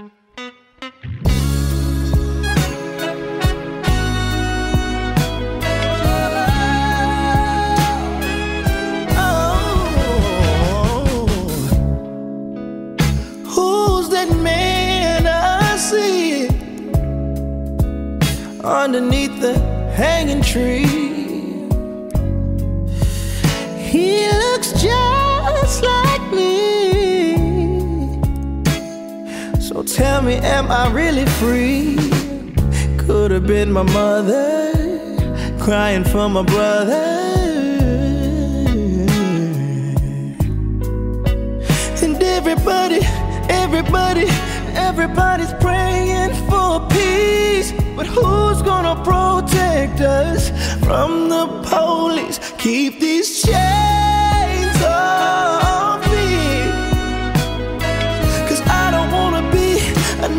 Oh, underneath the hanging tree? He looks just tell me, am I really free? Could have been my mother crying for my brother. And everybody, everybody, everybody's praying for peace. But who's gonna protect us from the police? Keep these chains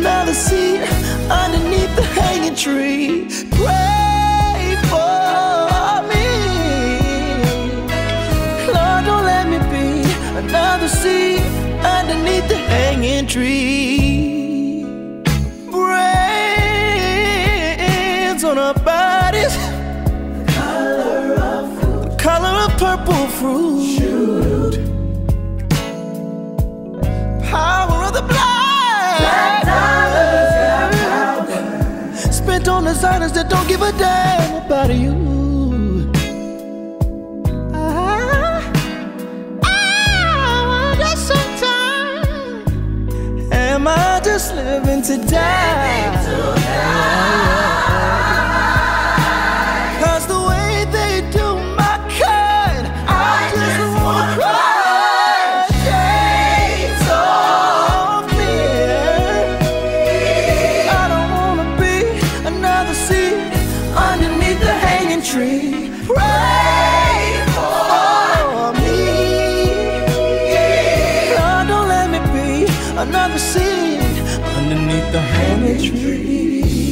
another seat underneath the hanging tree. Pray for me. Lord, don't let me be another seed underneath the hanging tree. Brains on our bodies, the color of purple fruit. Power Spent on designers that don't give a damn about you. Ah, ah, sometimes. Am I just living to die? Tree. Pray for me. Lord, don't let me be another seed underneath the hanging tree.